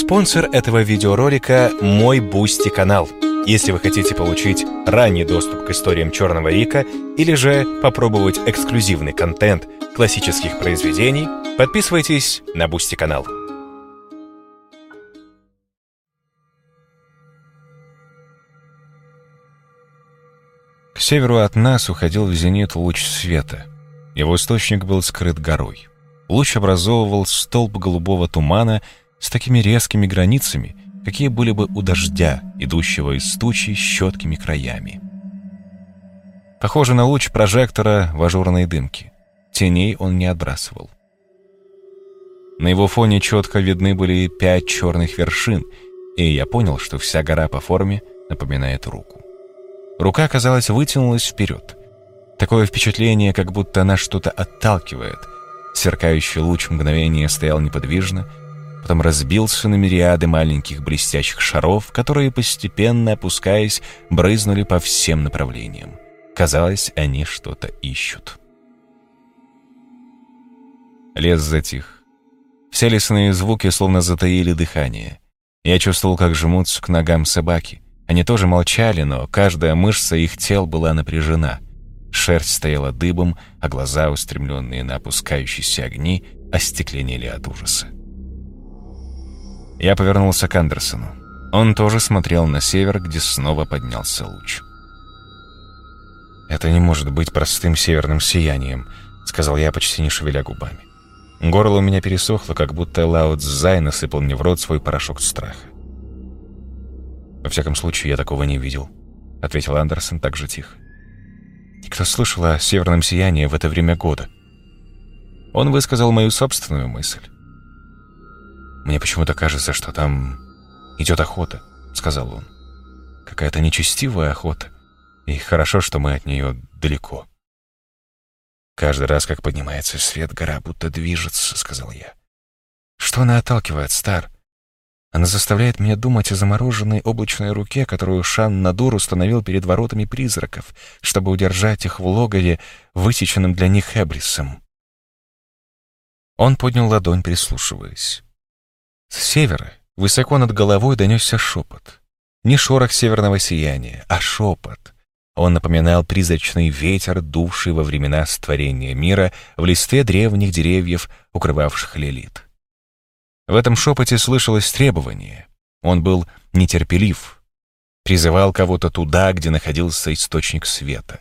Спонсор этого видеоролика – мой Boosty канал. Если вы хотите получить ранний доступ к историям Черного Рика или же попробовать эксклюзивный контент классических произведений, подписывайтесь на Boosty канал. К северу от нас уходил в зенит луч света. Его источник был скрыт горой. Луч образовывал столб голубого тумана — с такими резкими границами, какие были бы у дождя, идущего из тучи с четкими краями. Похоже на луч прожектора в ажурной дымке. Теней он не отбрасывал. На его фоне четко видны были пять черных вершин, и я понял, что вся гора по форме напоминает руку. Рука, казалось, вытянулась вперед. Такое впечатление, как будто она что-то отталкивает. Сверкающий луч мгновения стоял неподвижно, потом разбился на мириады маленьких блестящих шаров, которые, постепенно опускаясь, брызнули по всем направлениям. Казалось, они что-то ищут. Лес затих. Все лесные звуки словно затаили дыхание. Я чувствовал, как жмутся к ногам собаки. Они тоже молчали, но каждая мышца их тел была напряжена. Шерсть стояла дыбом, а глаза, устремленные на опускающиеся огни, остекленели от ужаса. Я повернулся к Андерсону. Он тоже смотрел на север, где снова поднялся луч. «Это не может быть простым северным сиянием», — сказал я, почти не шевеля губами. Горло у меня пересохло, как будто Лао Цзай насыпал мне в рот свой порошок страха. «Во всяком случае, я такого не видел», — ответил Андерсон так же тихо. «Кто слышал о северном сиянии в это время года?» Он высказал мою собственную мысль. «Мне почему-то кажется, что там идет охота», — сказал он. «Какая-то нечестивая охота. И хорошо, что мы от нее далеко». «Каждый раз, как поднимается свет, гора будто движется», — сказал я. «Что она отталкивает, Стар?» Она заставляет меня думать о замороженной облачной руке, которую Шан Надур установил перед воротами призраков, чтобы удержать их в логове, высеченном для них Эбрисом. Он поднял ладонь, прислушиваясь. С севера, высоко над головой, донесся шепот. Не шорох северного сияния, а шепот. Он напоминал призрачный ветер, дувший во времена створения мира в листве древних деревьев, укрывавших лилит. В этом шепоте слышалось требование. Он был нетерпелив, призывал кого-то туда, где находился источник света.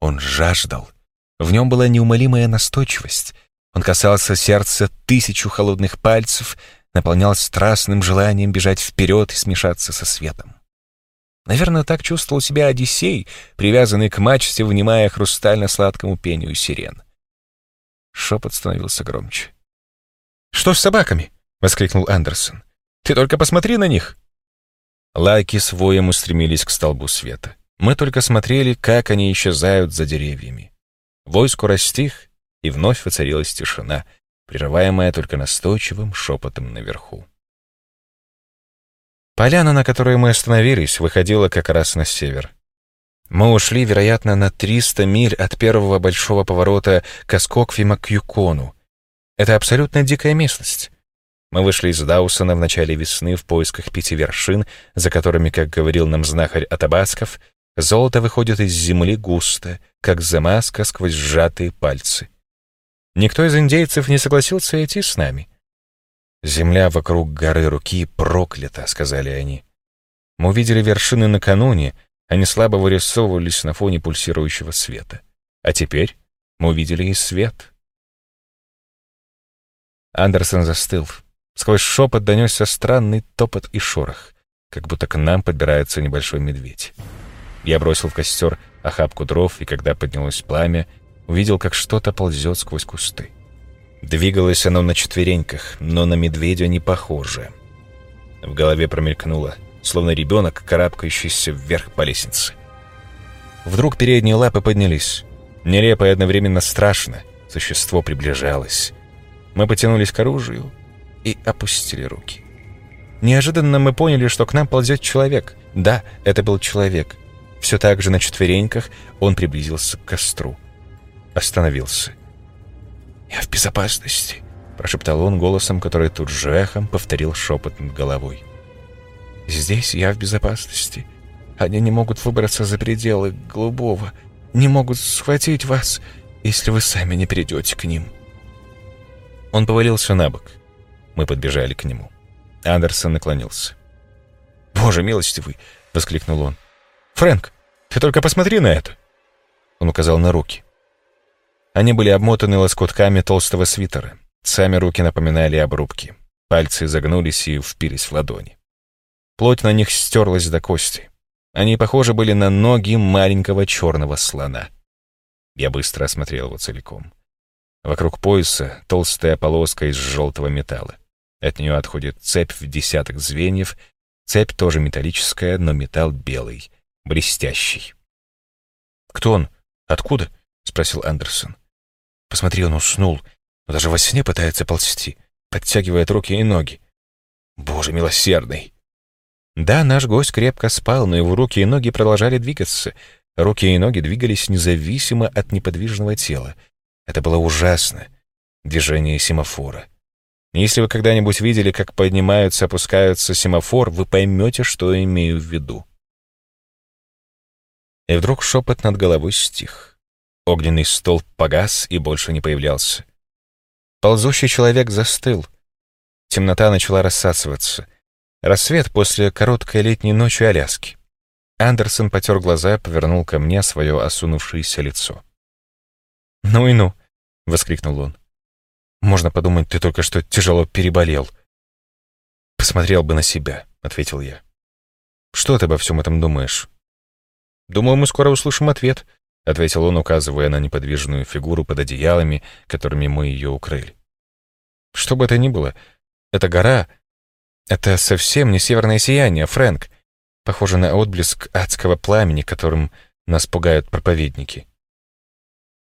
Он жаждал. В нем была неумолимая настойчивость, он касался сердца тысячу холодных пальцев, наполнял страстным желанием бежать вперед и смешаться со светом. Наверное, так чувствовал себя Одиссей, привязанный к мачте, внимая хрустально-сладкому пению сирен. Шепот становился громче. «Что с собаками?» — воскликнул Андерсон. «Ты только посмотри на них!» Лайки с воем устремились к столбу света. Мы только смотрели, как они исчезают за деревьями. Войско растих, и вновь воцарилась тишина, прерываемая только настойчивым шепотом наверху. Поляна, на которой мы остановились, выходила как раз на север. Мы ушли, вероятно, на 300 миль от первого большого поворота к Аскоквима к Юкону. Это абсолютно дикая местность. Мы вышли из Даусона в начале весны в поисках пяти вершин, за которыми, как говорил нам знахарь Атабасков, золото выходит из земли густо, как замазка сквозь сжатые пальцы. Никто из индейцев не согласился идти с нами. «Земля вокруг горы руки проклята», — сказали они. Мы увидели вершины накануне, они слабо вырисовывались на фоне пульсирующего света. А теперь мы увидели и свет. Андерсон застыл. Сквозь шепот донесся странный топот и шорох, как будто к нам подбирается небольшой медведь. Я бросил в костер охапку дров, и когда поднялось пламя, увидел, как что-то ползет сквозь кусты. Двигалось оно на четвереньках, но на медведя не похоже. В голове промелькнуло, словно ребенок, карабкающийся вверх по лестнице. Вдруг передние лапы поднялись. Нелепо и одновременно страшно. Существо приближалось. Мы потянулись к оружию и опустили руки. Неожиданно мы поняли, что к нам ползет человек. Да, это был человек. Все так же на четвереньках он приблизился к костру остановился. «Я в безопасности», — прошептал он голосом, который тут же эхом повторил шепот над головой. «Здесь я в безопасности. Они не могут выбраться за пределы голубого, не могут схватить вас, если вы сами не придете к ним». Он повалился на бок. Мы подбежали к нему. Андерсон наклонился. «Боже милостивый!» — воскликнул он. «Фрэнк, ты только посмотри на это!» Он указал на руки. Они были обмотаны лоскутками толстого свитера. Сами руки напоминали обрубки. Пальцы загнулись и впились в ладони. Плоть на них стерлась до кости. Они похожи были на ноги маленького черного слона. Я быстро осмотрел его целиком. Вокруг пояса толстая полоска из желтого металла. От нее отходит цепь в десяток звеньев. Цепь тоже металлическая, но металл белый, блестящий. «Кто он? Откуда?» — спросил Андерсон. «Посмотри, он уснул, но даже во сне пытается ползти, подтягивает руки и ноги. Боже милосердный!» Да, наш гость крепко спал, но его руки и ноги продолжали двигаться. Руки и ноги двигались независимо от неподвижного тела. Это было ужасно. Движение семафора. Если вы когда-нибудь видели, как поднимаются, опускаются семафор, вы поймете, что имею в виду. И вдруг шепот над головой стих. Огненный столб погас и больше не появлялся. Ползущий человек застыл. Темнота начала рассасываться. Рассвет после короткой летней ночи Аляски. Андерсон потер глаза, повернул ко мне свое осунувшееся лицо. «Ну и ну!» — воскликнул он. «Можно подумать, ты только что тяжело переболел». «Посмотрел бы на себя», — ответил я. «Что ты обо всем этом думаешь?» «Думаю, мы скоро услышим ответ», — ответил он, указывая на неподвижную фигуру под одеялами, которыми мы ее укрыли. «Что бы это ни было, эта гора — это совсем не северное сияние, Фрэнк. Похоже на отблеск адского пламени, которым нас пугают проповедники».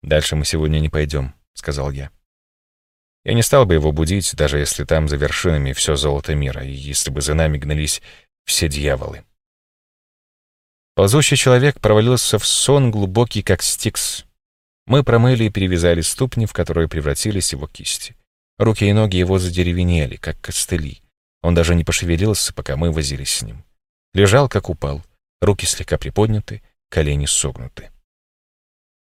«Дальше мы сегодня не пойдем», — сказал я. Я не стал бы его будить, даже если там за вершинами все золото мира, и если бы за нами гнались все дьяволы. Ползущий человек провалился в сон глубокий, как стикс. Мы промыли и перевязали ступни, в которые превратились его кисти. Руки и ноги его задеревенели, как костыли. Он даже не пошевелился, пока мы возились с ним. Лежал, как упал, руки слегка приподняты, колени согнуты.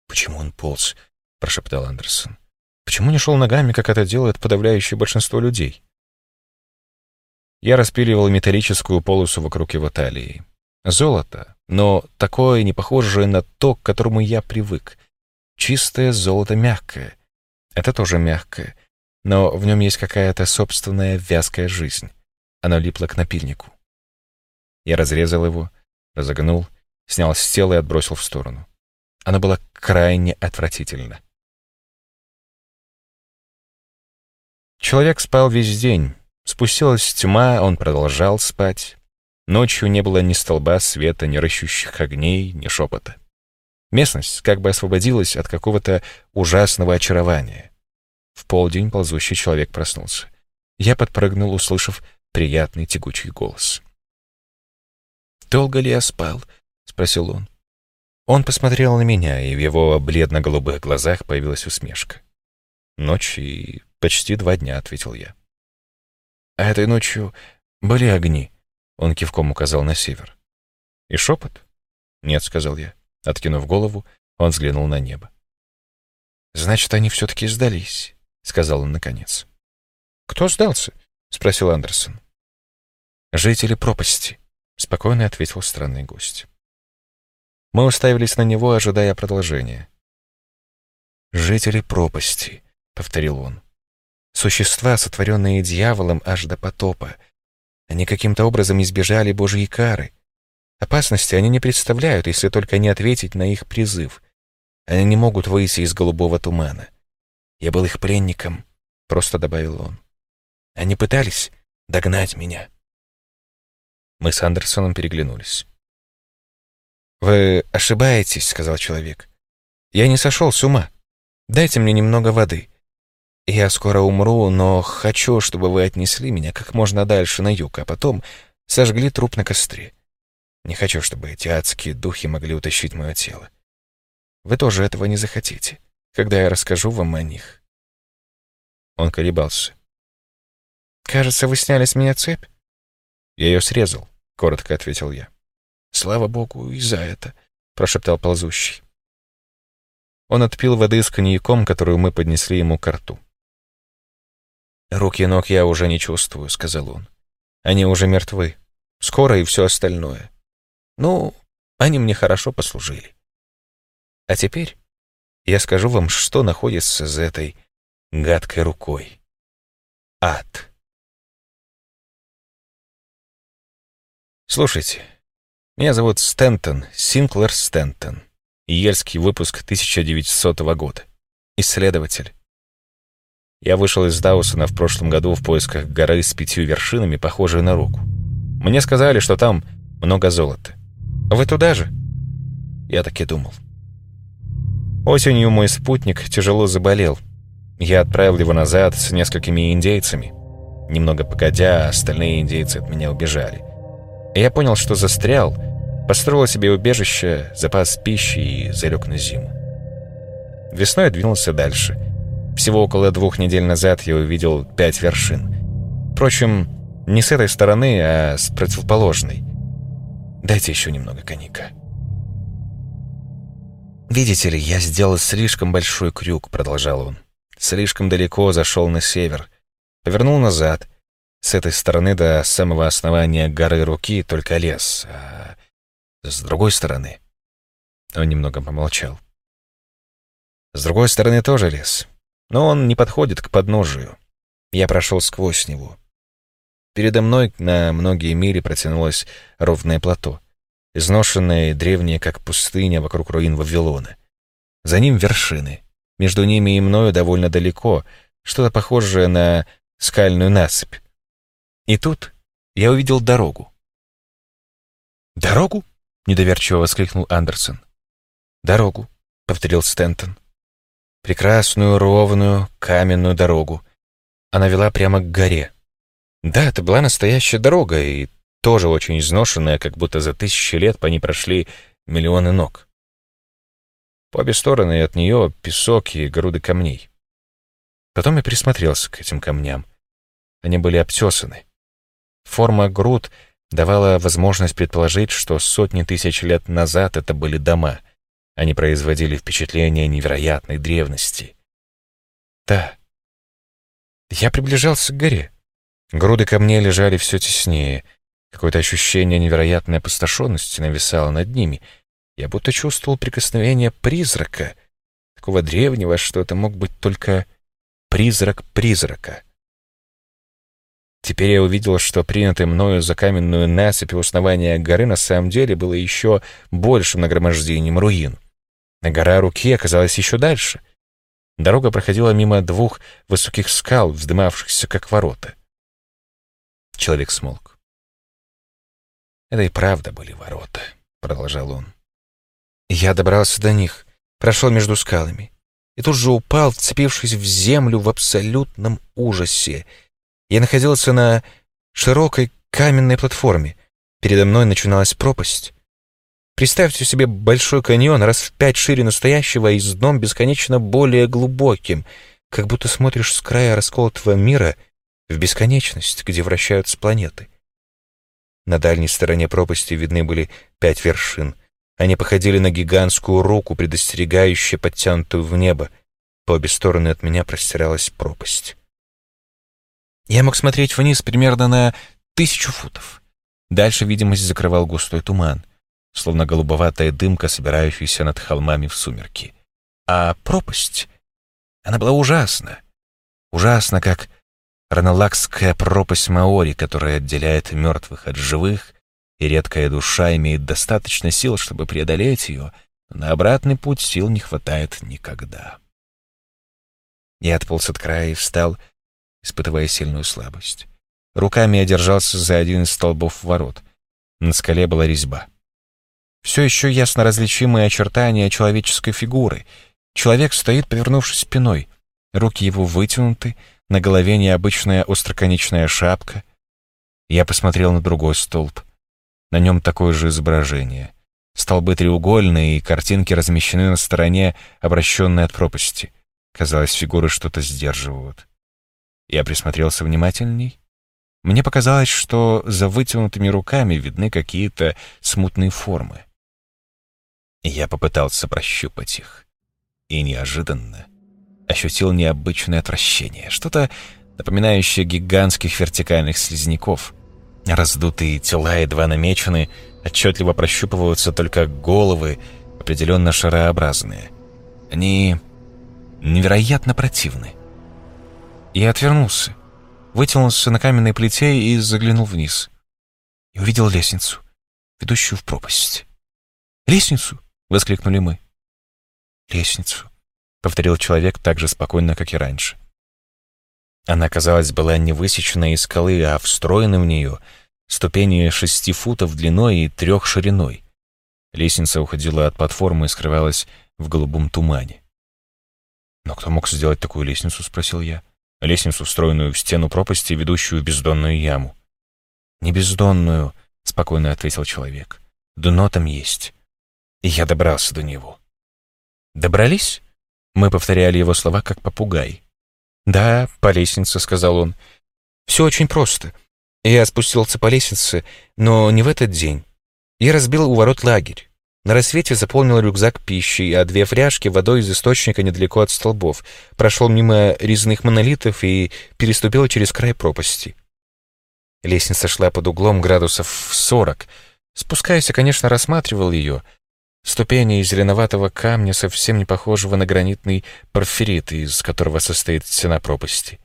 «Почему он полз?» — прошептал Андерсон. «Почему не шел ногами, как это делает подавляющее большинство людей?» Я распиливал металлическую полосу вокруг его талии. Золото, но такое не похожее на то, к которому я привык. Чистое золото мягкое. Это тоже мягкое, но в нем есть какая-то собственная вязкая жизнь. Оно липло к напильнику. Я разрезал его, разогнул, снял с тела и отбросил в сторону. Оно было крайне отвратительно. Человек спал весь день. Спустилась тьма, он продолжал спать. Ночью не было ни столба света, ни рыщущих огней, ни шепота. Местность как бы освободилась от какого-то ужасного очарования. В полдень ползущий человек проснулся. Я подпрыгнул, услышав приятный тягучий голос. «Долго ли я спал?» — спросил он. Он посмотрел на меня, и в его бледно-голубых глазах появилась усмешка. «Ночь и почти два дня», — ответил я. «А этой ночью были огни?» Он кивком указал на север. «И шепот?» «Нет», — сказал я. Откинув голову, он взглянул на небо. «Значит, они все-таки сдались», — сказал он наконец. «Кто сдался?» — спросил Андерсон. «Жители пропасти», — спокойно ответил странный гость. Мы уставились на него, ожидая продолжения. «Жители пропасти», — повторил он. «Существа, сотворенные дьяволом аж до потопа, они каким-то образом избежали Божьей кары. Опасности они не представляют, если только не ответить на их призыв. Они не могут выйти из голубого тумана. Я был их пленником, — просто добавил он. Они пытались догнать меня. Мы с Андерсоном переглянулись. «Вы ошибаетесь», — сказал человек. «Я не сошел с ума. Дайте мне немного воды. Я скоро умру, но хочу, чтобы вы отнесли меня как можно дальше на юг, а потом сожгли труп на костре. Не хочу, чтобы эти адские духи могли утащить мое тело. Вы тоже этого не захотите, когда я расскажу вам о них». Он колебался. «Кажется, вы сняли с меня цепь?» «Я ее срезал», — коротко ответил я. «Слава богу, и за это», — прошептал ползущий. Он отпил воды с коньяком, которую мы поднесли ему к рту. «Руки и ног я уже не чувствую», — сказал он. «Они уже мертвы. Скоро и все остальное. Ну, они мне хорошо послужили. А теперь я скажу вам, что находится за этой гадкой рукой. Ад. Слушайте, меня зовут Стентон, Синклер Стентон. Ельский выпуск 1900 года. Исследователь. Я вышел из Даусона в прошлом году в поисках горы с пятью вершинами, похожей на руку. Мне сказали, что там много золота. Вы туда же? Я так и думал. Осенью мой спутник тяжело заболел. Я отправил его назад с несколькими индейцами. Немного погодя, остальные индейцы от меня убежали. я понял, что застрял, построил себе убежище, запас пищи и залег на зиму. Весной двинулся дальше. Всего около двух недель назад я увидел пять вершин. Впрочем, не с этой стороны, а с противоположной. Дайте еще немного коньяка. «Видите ли, я сделал слишком большой крюк», — продолжал он. «Слишком далеко зашел на север. Повернул назад. С этой стороны до самого основания горы Руки только лес. А с другой стороны...» Он немного помолчал. «С другой стороны тоже лес. Но он не подходит к подножию. Я прошел сквозь него. Передо мной на многие мили протянулось ровное плато изношенное и древнее, как пустыня вокруг руин Вавилона. За ним вершины. Между ними и мною довольно далеко, что-то похожее на скальную насыпь. И тут я увидел дорогу. «Дорогу?» — недоверчиво воскликнул Андерсон. «Дорогу», — повторил Стентон. «Прекрасную, ровную, каменную дорогу. Она вела прямо к горе. Да, это была настоящая дорога, и тоже очень изношенная, как будто за тысячи лет по ней прошли миллионы ног. По обе стороны от нее песок и груды камней. Потом я присмотрелся к этим камням. Они были обтесаны. Форма груд давала возможность предположить, что сотни тысяч лет назад это были дома. Они производили впечатление невероятной древности. Да. Я приближался к горе. Груды камней лежали все теснее — Какое-то ощущение невероятной опустошенности нависало над ними. Я будто чувствовал прикосновение призрака, такого древнего, что это мог быть только призрак призрака. Теперь я увидел, что принятое мною за каменную насыпь у основания горы на самом деле было еще большим нагромождением руин. А гора руки оказалась еще дальше. Дорога проходила мимо двух высоких скал, вздымавшихся как ворота. Человек смолк. Это и правда были ворота, продолжал он. Я добрался до них, прошел между скалами и тут же упал, вцепившись в землю в абсолютном ужасе. Я находился на широкой каменной платформе. Передо мной начиналась пропасть. Представьте себе большой каньон, раз в пять шире настоящего и с дном бесконечно более глубоким, как будто смотришь с края расколотого мира в бесконечность, где вращаются планеты. На дальней стороне пропасти видны были пять вершин. Они походили на гигантскую руку, предостерегающую подтянутую в небо. По обе стороны от меня простиралась пропасть. Я мог смотреть вниз примерно на тысячу футов. Дальше видимость закрывал густой туман, словно голубоватая дымка, собирающаяся над холмами в сумерки. А пропасть, она была ужасна. Ужасна, как Раналакская пропасть Маори, которая отделяет мертвых от живых, и редкая душа имеет достаточно сил, чтобы преодолеть ее, но на обратный путь сил не хватает никогда. Я отполз от края и встал, испытывая сильную слабость. Руками я держался за один из столбов ворот. На скале была резьба. Все еще ясно различимые очертания человеческой фигуры. Человек стоит, повернувшись спиной. Руки его вытянуты, на голове необычная остроконечная шапка. Я посмотрел на другой столб. На нем такое же изображение. Столбы треугольные, и картинки размещены на стороне, обращенной от пропасти. Казалось, фигуры что-то сдерживают. Я присмотрелся внимательней. Мне показалось, что за вытянутыми руками видны какие-то смутные формы. Я попытался прощупать их. И неожиданно ощутил необычное отвращение. Что-то напоминающее гигантских вертикальных слизняков. Раздутые тела едва намечены, отчетливо прощупываются только головы, определенно шарообразные. Они невероятно противны. Я отвернулся, вытянулся на каменной плите и заглянул вниз. И увидел лестницу, ведущую в пропасть. «Лестницу!» — воскликнули мы. «Лестницу», — повторил человек так же спокойно, как и раньше. Она, казалось, была не высечена из скалы, а встроена в нее, ступени шести футов длиной и трех шириной. Лестница уходила от платформы и скрывалась в голубом тумане. «Но кто мог сделать такую лестницу?» — спросил я. «Лестницу, встроенную в стену пропасти, ведущую в бездонную яму». «Не бездонную», — спокойно ответил человек. «Дно там есть». И я добрался до него. «Добрались?» Мы повторяли его слова, как попугай. «Да, по лестнице», — сказал он. «Все очень просто. Я спустился по лестнице, но не в этот день. Я разбил у ворот лагерь. На рассвете заполнил рюкзак пищей, а две фляжки водой из источника недалеко от столбов. Прошел мимо резных монолитов и переступил через край пропасти. Лестница шла под углом градусов в сорок. Спускаясь, конечно, рассматривал ее. Ступени из зеленоватого камня, совсем не похожего на гранитный порфирит, из которого состоит стена пропасти.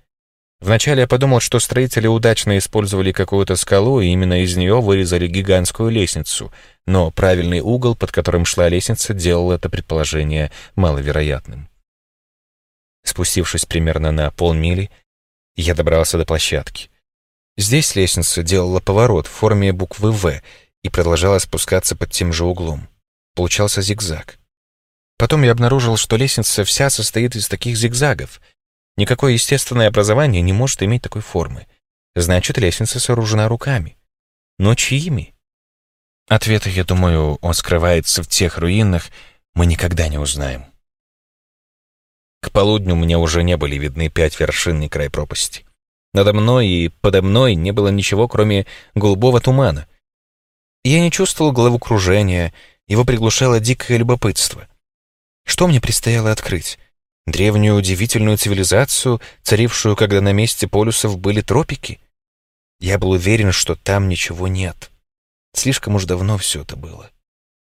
Вначале я подумал, что строители удачно использовали какую-то скалу, и именно из нее вырезали гигантскую лестницу, но правильный угол, под которым шла лестница, делал это предположение маловероятным. Спустившись примерно на полмили, я добрался до площадки. Здесь лестница делала поворот в форме буквы «В» и продолжала спускаться под тем же углом. Получался зигзаг. Потом я обнаружил, что лестница вся состоит из таких зигзагов — Никакое естественное образование не может иметь такой формы. Значит, лестница сооружена руками. Но чьими? Ответа, я думаю, он скрывается в тех руинах, мы никогда не узнаем. К полудню мне уже не были видны пять вершинный край пропасти. Надо мной и подо мной не было ничего, кроме голубого тумана. Я не чувствовал головокружения, его приглушало дикое любопытство. Что мне предстояло открыть? Древнюю удивительную цивилизацию, царившую, когда на месте полюсов были тропики? Я был уверен, что там ничего нет. Слишком уж давно все это было.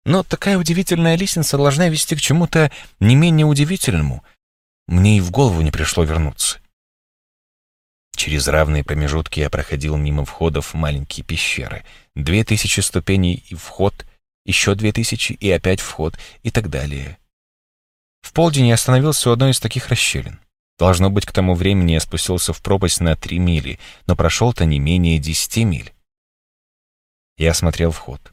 Но такая удивительная лестница должна вести к чему-то не менее удивительному. Мне и в голову не пришло вернуться. Через равные промежутки я проходил мимо входов маленькие пещеры. Две тысячи ступеней и вход, еще две тысячи и опять вход и так далее. В полдень я остановился у одной из таких расщелин. Должно быть, к тому времени я спустился в пропасть на три мили, но прошел-то не менее десяти миль. Я осмотрел вход.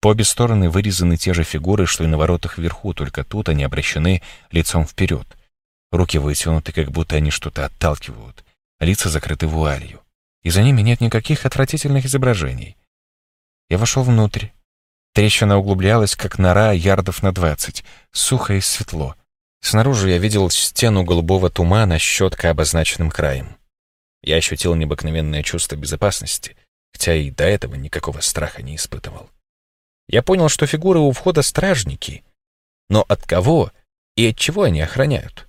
По обе стороны вырезаны те же фигуры, что и на воротах вверху, только тут они обращены лицом вперед. Руки вытянуты, как будто они что-то отталкивают. Лица закрыты вуалью. И за ними нет никаких отвратительных изображений. Я вошел внутрь. Трещина углублялась, как нора, ярдов на двадцать. Сухо и светло. Снаружи я видел стену голубого тумана с четко обозначенным краем. Я ощутил необыкновенное чувство безопасности, хотя и до этого никакого страха не испытывал. Я понял, что фигуры у входа стражники, но от кого и от чего они охраняют?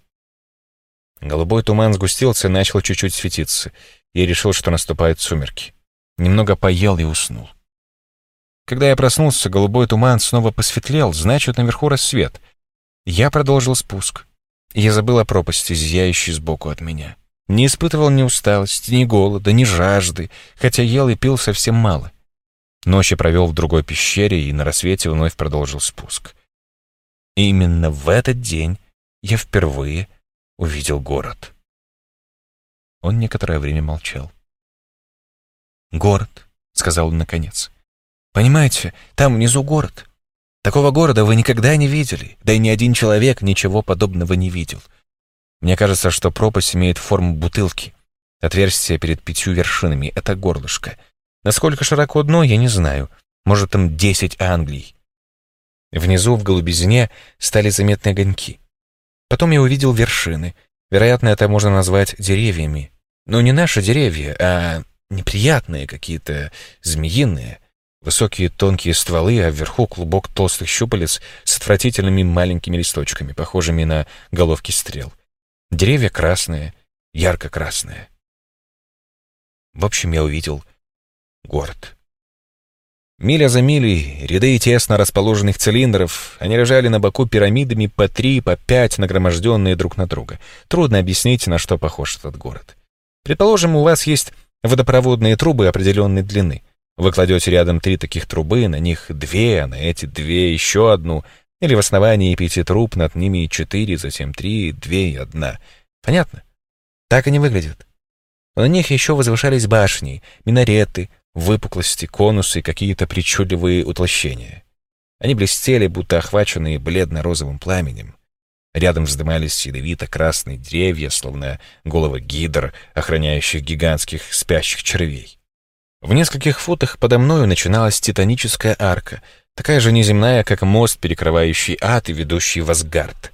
Голубой туман сгустился и начал чуть-чуть светиться. Я решил, что наступают сумерки. Немного поел и уснул. Когда я проснулся, голубой туман снова посветлел, значит, наверху рассвет. Я продолжил спуск. Я забыл о пропасти, зияющей сбоку от меня. Не испытывал ни усталости, ни голода, ни жажды, хотя ел и пил совсем мало. Ночь я провел в другой пещере и на рассвете вновь продолжил спуск. И именно в этот день я впервые увидел город. Он некоторое время молчал. «Город», — сказал он наконец. «Понимаете, там внизу город. Такого города вы никогда не видели, да и ни один человек ничего подобного не видел. Мне кажется, что пропасть имеет форму бутылки. Отверстие перед пятью вершинами — это горлышко. Насколько широко дно, я не знаю. Может, там десять Англий. Внизу, в голубизне, стали заметны огоньки. Потом я увидел вершины. Вероятно, это можно назвать деревьями. Но не наши деревья, а неприятные какие-то, змеиные. Высокие тонкие стволы, а вверху клубок толстых щупалец с отвратительными маленькими листочками, похожими на головки стрел. Деревья красные, ярко-красные. В общем, я увидел город. Миля за милей, ряды тесно расположенных цилиндров, они лежали на боку пирамидами по три, по пять, нагроможденные друг на друга. Трудно объяснить, на что похож этот город. Предположим, у вас есть водопроводные трубы определенной длины. Вы кладете рядом три таких трубы, на них две, а на эти две еще одну, или в основании пяти труб над ними четыре, затем три, две и одна. Понятно? Так они выглядят. На них еще возвышались башни, минареты, выпуклости, конусы и какие-то причудливые утолщения. Они блестели, будто охваченные бледно-розовым пламенем. Рядом вздымались ядовито-красные деревья, словно головы гидр, охраняющих гигантских спящих червей. В нескольких футах подо мною начиналась титаническая арка, такая же неземная, как мост, перекрывающий ад и ведущий в Асгард.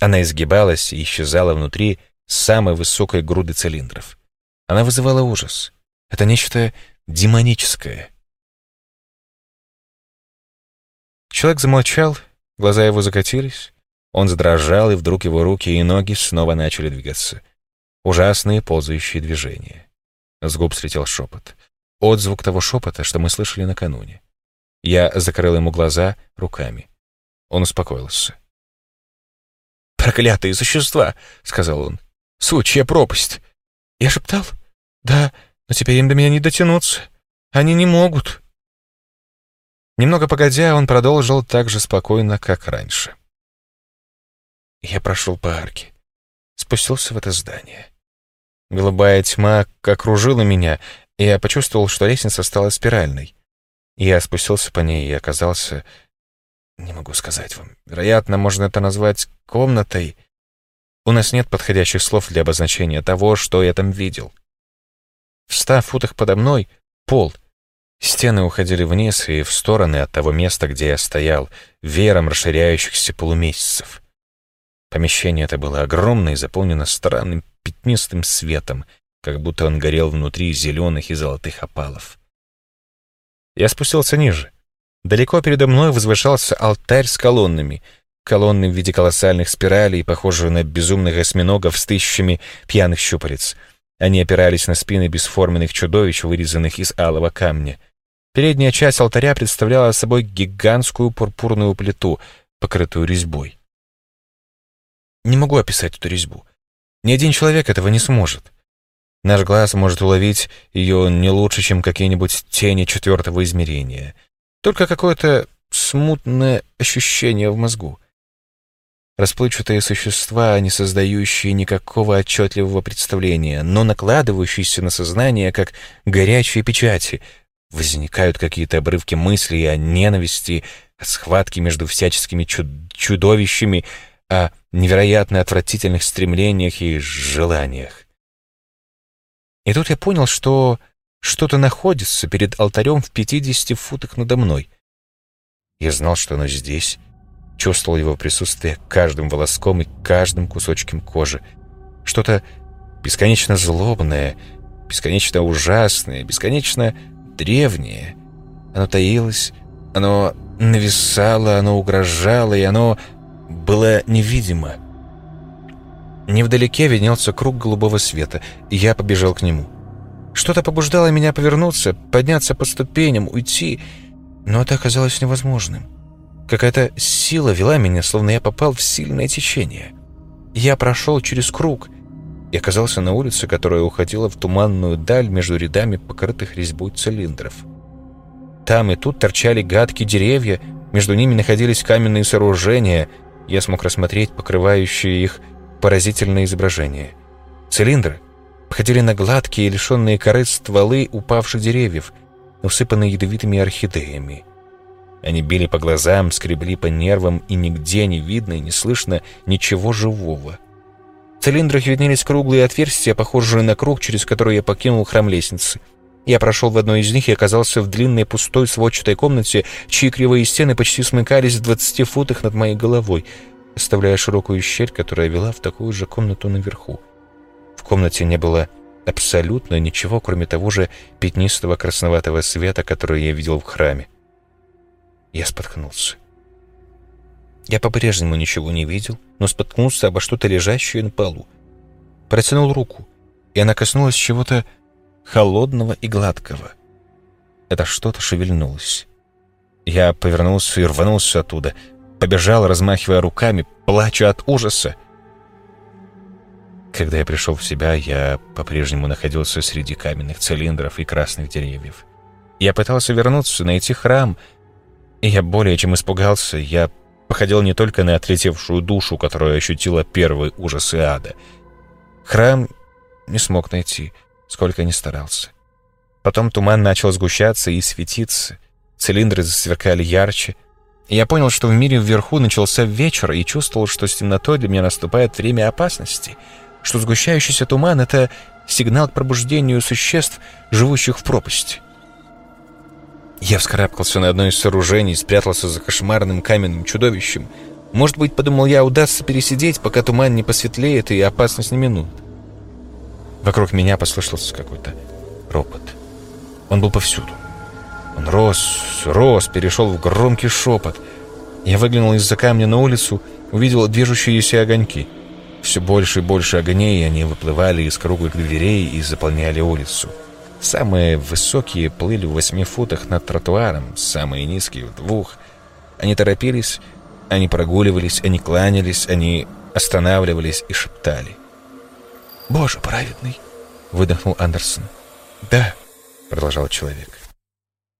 Она изгибалась и исчезала внутри самой высокой груды цилиндров. Она вызывала ужас. Это нечто демоническое. Человек замолчал, глаза его закатились. Он задрожал, и вдруг его руки и ноги снова начали двигаться. Ужасные ползающие движения. С губ слетел шепот. Отзвук того шепота, что мы слышали накануне. Я закрыл ему глаза руками. Он успокоился. «Проклятые существа!» — сказал он. «Сучья пропасть!» Я шептал. «Да, но теперь им до меня не дотянуться. Они не могут». Немного погодя, он продолжил так же спокойно, как раньше. Я прошел по арке, спустился в это здание. Голубая тьма окружила меня, и я почувствовал, что лестница стала спиральной. Я спустился по ней и оказался... Не могу сказать вам. Вероятно, можно это назвать комнатой. У нас нет подходящих слов для обозначения того, что я там видел. В ста футах подо мной — пол. Стены уходили вниз и в стороны от того места, где я стоял, веером расширяющихся полумесяцев. Помещение это было огромное и заполнено странным пятнистым светом, как будто он горел внутри зеленых и золотых опалов. Я спустился ниже. Далеко передо мной возвышался алтарь с колоннами, колонны в виде колоссальных спиралей, похожие на безумных осьминогов с тысячами пьяных щупалец. Они опирались на спины бесформенных чудовищ, вырезанных из алого камня. Передняя часть алтаря представляла собой гигантскую пурпурную плиту, покрытую резьбой. Не могу описать эту резьбу. Ни один человек этого не сможет. Наш глаз может уловить ее не лучше, чем какие-нибудь тени четвертого измерения. Только какое-то смутное ощущение в мозгу. Расплывчатые существа, не создающие никакого отчетливого представления, но накладывающиеся на сознание, как горячие печати. Возникают какие-то обрывки мыслей о ненависти, о схватке между всяческими чуд чудовищами, о невероятно отвратительных стремлениях и желаниях. И тут я понял, что что-то находится перед алтарем в 50 футах надо мной. Я знал, что оно здесь, чувствовал его присутствие каждым волоском и каждым кусочком кожи. Что-то бесконечно злобное, бесконечно ужасное, бесконечно древнее. Оно таилось, оно нависало, оно угрожало, и оно было невидимо. Невдалеке виднелся круг голубого света, и я побежал к нему. Что-то побуждало меня повернуться, подняться по ступеням, уйти, но это оказалось невозможным. Какая-то сила вела меня, словно я попал в сильное течение. Я прошел через круг и оказался на улице, которая уходила в туманную даль между рядами покрытых резьбой цилиндров. Там и тут торчали гадкие деревья, между ними находились каменные сооружения — я смог рассмотреть покрывающие их поразительные изображения. Цилиндры походили на гладкие, лишенные коры стволы упавших деревьев, усыпанные ядовитыми орхидеями. Они били по глазам, скребли по нервам, и нигде не видно и не слышно ничего живого. В цилиндрах виднелись круглые отверстия, похожие на круг, через который я покинул храм лестницы — я прошел в одной из них и оказался в длинной пустой сводчатой комнате, чьи кривые стены почти смыкались в двадцати футах над моей головой, оставляя широкую щель, которая вела в такую же комнату наверху. В комнате не было абсолютно ничего, кроме того же пятнистого красноватого света, который я видел в храме. Я споткнулся. Я по-прежнему ничего не видел, но споткнулся обо что-то лежащее на полу. Протянул руку, и она коснулась чего-то холодного и гладкого. Это что-то шевельнулось. Я повернулся и рванулся оттуда, побежал, размахивая руками, плача от ужаса. Когда я пришел в себя, я по-прежнему находился среди каменных цилиндров и красных деревьев. Я пытался вернуться, найти храм, и я более чем испугался. Я походил не только на отлетевшую душу, которая ощутила первые ужасы ада. Храм не смог найти, сколько ни старался. Потом туман начал сгущаться и светиться. Цилиндры засверкали ярче. Я понял, что в мире вверху начался вечер, и чувствовал, что с темнотой для меня наступает время опасности — что сгущающийся туман — это сигнал к пробуждению существ, живущих в пропасти. Я вскарабкался на одно из сооружений, спрятался за кошмарным каменным чудовищем. Может быть, подумал я, удастся пересидеть, пока туман не посветлеет и опасность не минут. Вокруг меня послышался какой-то ропот. Он был повсюду. Он рос, рос, перешел в громкий шепот. Я выглянул из-за камня на улицу, увидел движущиеся огоньки — все больше и больше огней, они выплывали из круглых дверей и заполняли улицу. Самые высокие плыли в восьми футах над тротуаром, самые низкие — в двух. Они торопились, они прогуливались, они кланялись, они останавливались и шептали. «Боже праведный!» — выдохнул Андерсон. «Да», — продолжал человек.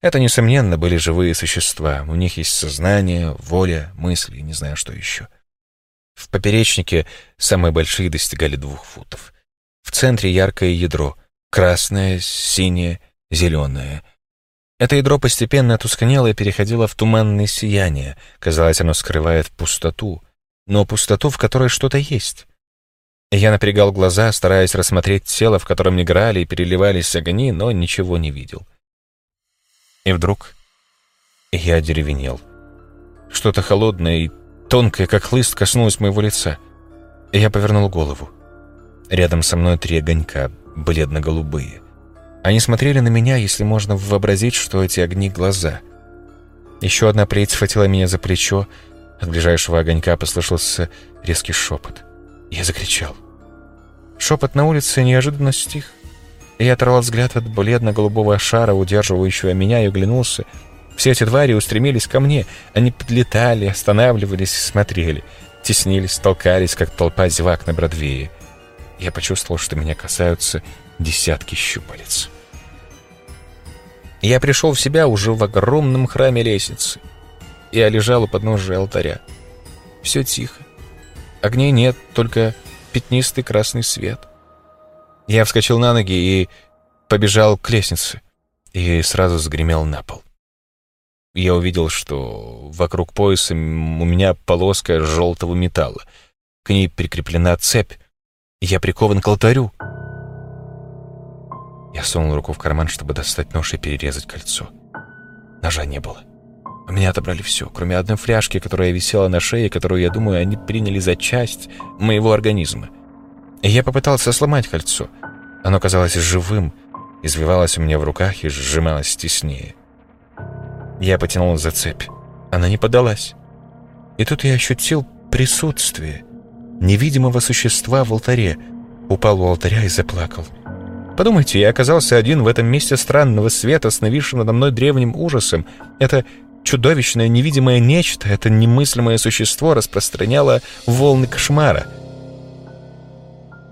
Это, несомненно, были живые существа. У них есть сознание, воля, мысли, не знаю, что еще. В поперечнике самые большие достигали двух футов. В центре яркое ядро — красное, синее, зеленое. Это ядро постепенно тускнело и переходило в туманное сияние. Казалось, оно скрывает пустоту, но пустоту, в которой что-то есть. Я напрягал глаза, стараясь рассмотреть тело, в котором играли и переливались огни, но ничего не видел. И вдруг я деревенел. Что-то холодное и Тонкая, как хлыст, коснулась моего лица. Я повернул голову. Рядом со мной три огонька, бледно-голубые. Они смотрели на меня, если можно вообразить, что эти огни — глаза. Еще одна плеть схватила меня за плечо. От ближайшего огонька послышался резкий шепот. Я закричал. Шепот на улице неожиданно стих. Я оторвал взгляд от бледно-голубого шара, удерживающего меня, и оглянулся — все эти твари устремились ко мне. Они подлетали, останавливались и смотрели. Теснились, толкались, как толпа зевак на Бродвее. Я почувствовал, что меня касаются десятки щупалец. Я пришел в себя уже в огромном храме лестницы. Я лежал у подножия алтаря. Все тихо. Огней нет, только пятнистый красный свет. Я вскочил на ноги и побежал к лестнице. И сразу загремел на пол я увидел, что вокруг пояса у меня полоска желтого металла. К ней прикреплена цепь. Я прикован к алтарю. Я сунул руку в карман, чтобы достать нож и перерезать кольцо. Ножа не было. У меня отобрали все, кроме одной фляжки, которая висела на шее, которую, я думаю, они приняли за часть моего организма. И я попытался сломать кольцо. Оно казалось живым, извивалось у меня в руках и сжималось теснее. Я потянул за цепь. Она не подалась. И тут я ощутил присутствие невидимого существа в алтаре. Упал у алтаря и заплакал. Подумайте, я оказался один в этом месте странного света с нависшим надо мной древним ужасом. Это чудовищное невидимое нечто, это немыслимое существо распространяло волны кошмара.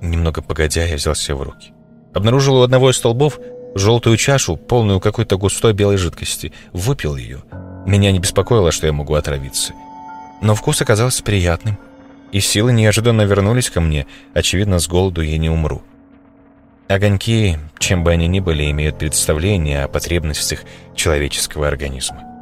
Немного погодя, я взял себя в руки. Обнаружил у одного из столбов желтую чашу, полную какой-то густой белой жидкости. Выпил ее. Меня не беспокоило, что я могу отравиться. Но вкус оказался приятным, и силы неожиданно вернулись ко мне. Очевидно, с голоду я не умру. Огоньки, чем бы они ни были, имеют представление о потребностях человеческого организма.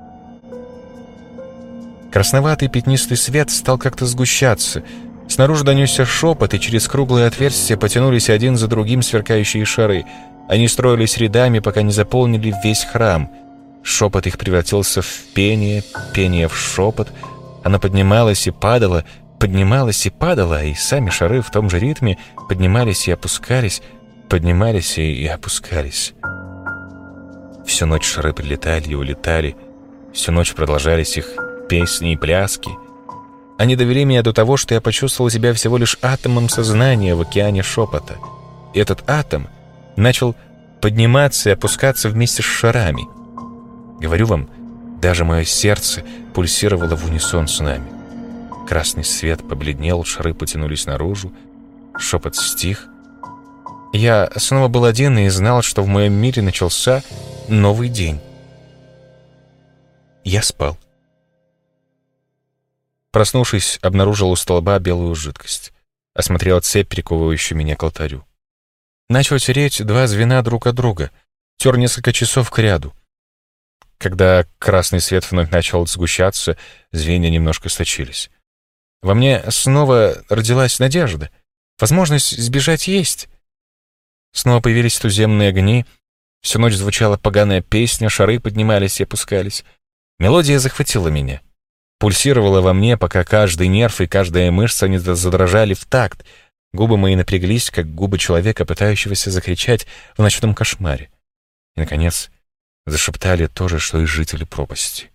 Красноватый пятнистый свет стал как-то сгущаться. Снаружи донесся шепот, и через круглые отверстия потянулись один за другим сверкающие шары — они строились рядами, пока не заполнили весь храм. Шепот их превратился в пение, пение в шепот. Оно поднималось и падало, поднималась и падала, и сами шары в том же ритме поднимались и опускались, поднимались и, опускались. Всю ночь шары прилетали и улетали, всю ночь продолжались их песни и пляски. Они довели меня до того, что я почувствовал себя всего лишь атомом сознания в океане шепота. И этот атом начал подниматься и опускаться вместе с шарами. Говорю вам, даже мое сердце пульсировало в унисон с нами. Красный свет побледнел, шары потянулись наружу, шепот стих. Я снова был один и знал, что в моем мире начался новый день. Я спал. Проснувшись, обнаружил у столба белую жидкость. Осмотрел цепь, приковывающую меня к алтарю. Начал тереть два звена друг от друга. Тер несколько часов к ряду. Когда красный свет вновь начал сгущаться, звенья немножко сточились. Во мне снова родилась надежда. Возможность сбежать есть. Снова появились туземные огни. Всю ночь звучала поганая песня, шары поднимались и опускались. Мелодия захватила меня. Пульсировала во мне, пока каждый нерв и каждая мышца не задрожали в такт — Губы мои напряглись, как губы человека, пытающегося закричать в ночном кошмаре. И, наконец, зашептали то же, что и жители пропасти.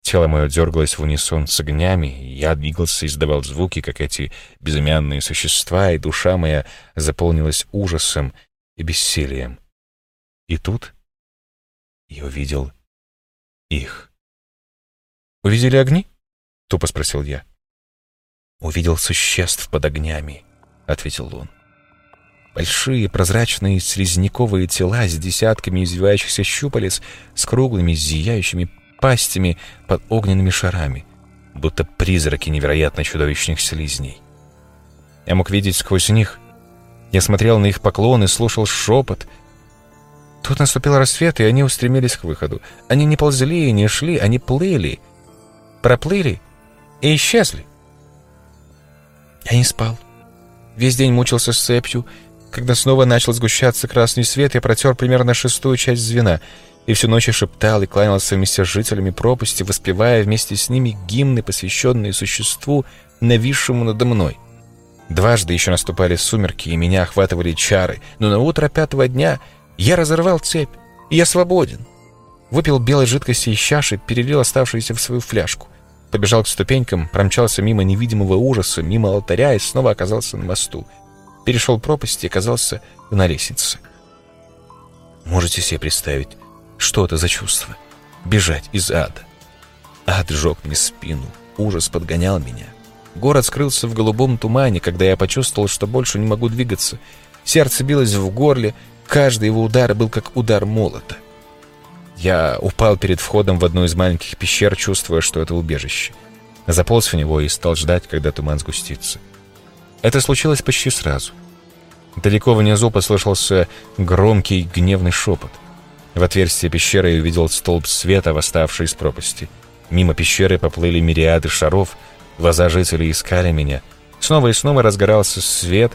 Тело мое дергалось в унисон с огнями, я двигался и издавал звуки, как эти безымянные существа, и душа моя заполнилась ужасом и бессилием. И тут я увидел их. «Увидели огни?» — тупо спросил я. Увидел существ под огнями, ответил он. Большие прозрачные слизняковые тела с десятками извивающихся щупалец, с круглыми зияющими пастями под огненными шарами, будто призраки невероятно чудовищных слизней. Я мог видеть сквозь них. Я смотрел на их поклоны, слушал шепот. Тут наступил рассвет, и они устремились к выходу. Они не ползли и не шли, они плыли. Проплыли и исчезли. Я не спал. Весь день мучился с цепью. Когда снова начал сгущаться красный свет, я протер примерно шестую часть звена и всю ночь шептал и кланялся вместе с жителями пропасти, воспевая вместе с ними гимны, посвященные существу, нависшему надо мной. Дважды еще наступали сумерки, и меня охватывали чары, но на утро пятого дня я разорвал цепь, и я свободен. Выпил белой жидкости из чаши, перелил оставшуюся в свою фляжку. Побежал к ступенькам, промчался мимо невидимого ужаса, мимо алтаря и снова оказался на мосту. Перешел пропасть и оказался на лестнице. Можете себе представить, что это за чувство? Бежать из ада. Ад жег мне спину, ужас подгонял меня. Город скрылся в голубом тумане, когда я почувствовал, что больше не могу двигаться. Сердце билось в горле, каждый его удар был как удар молота. Я упал перед входом в одну из маленьких пещер, чувствуя, что это убежище. Заполз в него и стал ждать, когда туман сгустится. Это случилось почти сразу. Далеко внизу послышался громкий гневный шепот. В отверстие пещеры я увидел столб света, восставший из пропасти. Мимо пещеры поплыли мириады шаров, глаза жителей искали меня. Снова и снова разгорался свет,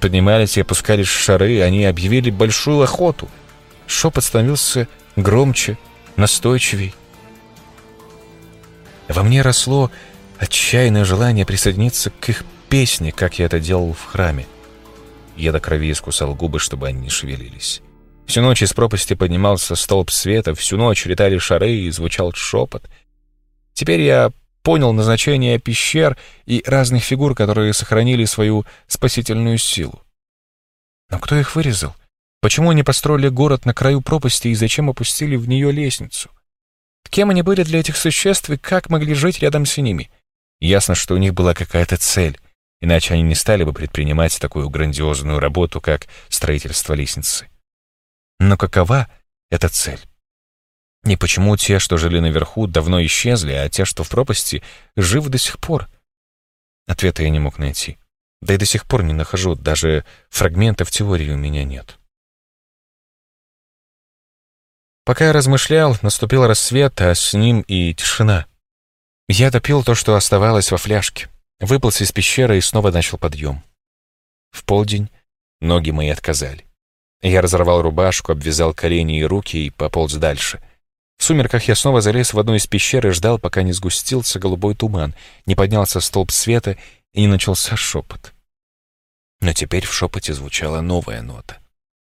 поднимались и опускались шары, они объявили большую охоту. Шепот становился громче, настойчивей. Во мне росло отчаянное желание присоединиться к их песне, как я это делал в храме. Я до крови искусал губы, чтобы они шевелились. Всю ночь из пропасти поднимался столб света, всю ночь летали шары и звучал шепот. Теперь я понял назначение пещер и разных фигур, которые сохранили свою спасительную силу. Но кто их вырезал? Почему они построили город на краю пропасти и зачем опустили в нее лестницу? Кем они были для этих существ и как могли жить рядом с ними? Ясно, что у них была какая-то цель, иначе они не стали бы предпринимать такую грандиозную работу, как строительство лестницы. Но какова эта цель? И почему те, что жили наверху, давно исчезли, а те, что в пропасти, живы до сих пор? Ответа я не мог найти. Да и до сих пор не нахожу, даже фрагментов теории у меня нет. Пока я размышлял, наступил рассвет, а с ним и тишина. Я допил то, что оставалось во фляжке, выполз из пещеры и снова начал подъем. В полдень ноги мои отказали. Я разорвал рубашку, обвязал колени и руки и пополз дальше. В сумерках я снова залез в одну из пещер и ждал, пока не сгустился голубой туман, не поднялся столб света и не начался шепот. Но теперь в шепоте звучала новая нота.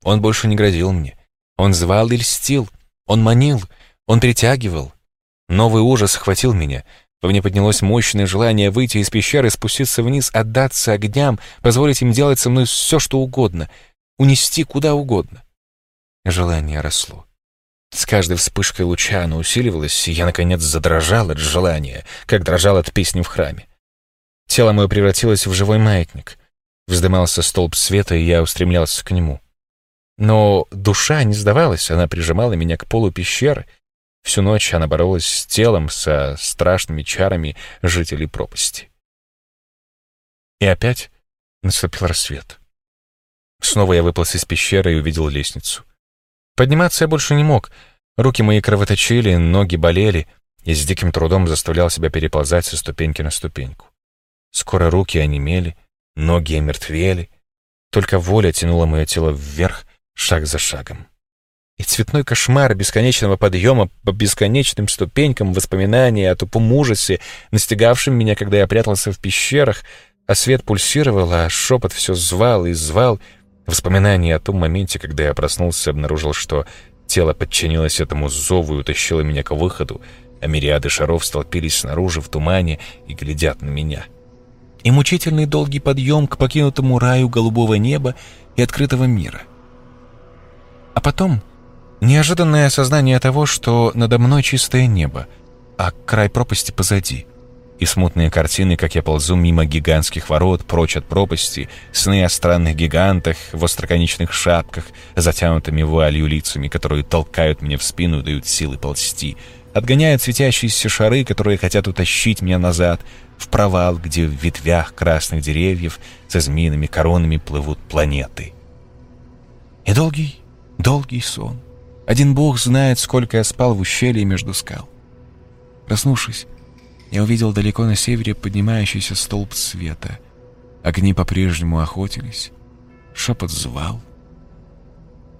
Он больше не грозил мне. Он звал и льстил. Он манил. Он притягивал. Новый ужас охватил меня. Во мне поднялось мощное желание выйти из пещеры, спуститься вниз, отдаться огням, позволить им делать со мной все, что угодно, унести куда угодно. Желание росло. С каждой вспышкой луча оно усиливалось, и я, наконец, задрожал от желания, как дрожал от песни в храме. Тело мое превратилось в живой маятник. Вздымался столб света, и я устремлялся к нему. Но душа не сдавалась, она прижимала меня к полу пещеры. Всю ночь она боролась с телом, со страшными чарами жителей пропасти. И опять наступил рассвет. Снова я выполз из пещеры и увидел лестницу. Подниматься я больше не мог. Руки мои кровоточили, ноги болели, и с диким трудом заставлял себя переползать со ступеньки на ступеньку. Скоро руки онемели, ноги омертвели. Только воля тянула мое тело вверх, шаг за шагом. И цветной кошмар бесконечного подъема по бесконечным ступенькам воспоминания о тупом ужасе, настигавшем меня, когда я прятался в пещерах, а свет пульсировал, а шепот все звал и звал — Воспоминание о том моменте, когда я проснулся, обнаружил, что тело подчинилось этому зову и утащило меня к выходу, а мириады шаров столпились снаружи в тумане и глядят на меня. И мучительный долгий подъем к покинутому раю голубого неба и открытого мира. А потом неожиданное осознание того, что надо мной чистое небо, а край пропасти позади — и смутные картины, как я ползу мимо гигантских ворот, прочь от пропасти, сны о странных гигантах в остроконечных шапках, затянутыми вуалью лицами, которые толкают меня в спину и дают силы ползти, отгоняют светящиеся шары, которые хотят утащить меня назад, в провал, где в ветвях красных деревьев со змеиными коронами плывут планеты. И долгий, долгий сон. Один бог знает, сколько я спал в ущелье между скал. Проснувшись, я увидел далеко на севере поднимающийся столб света. Огни по-прежнему охотились. Шепот звал.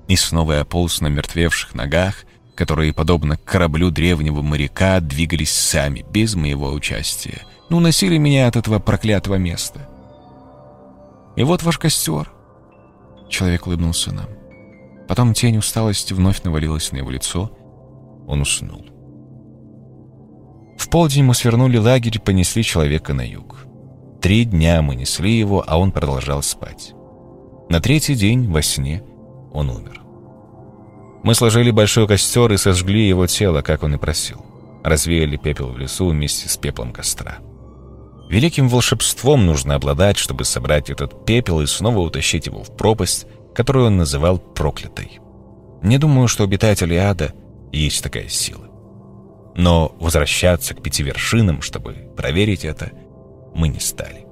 И снова я полз на мертвевших ногах, которые, подобно кораблю древнего моряка, двигались сами, без моего участия. Ну, носили меня от этого проклятого места. И вот ваш костер. Человек улыбнулся нам. Потом тень усталости вновь навалилась на его лицо. Он уснул. В полдень мы свернули лагерь и понесли человека на юг. Три дня мы несли его, а он продолжал спать. На третий день, во сне, он умер. Мы сложили большой костер и сожгли его тело, как он и просил. Развеяли пепел в лесу вместе с пеплом костра. Великим волшебством нужно обладать, чтобы собрать этот пепел и снова утащить его в пропасть, которую он называл проклятой. Не думаю, что обитатели ада есть такая сила. Но возвращаться к пяти вершинам, чтобы проверить это, мы не стали.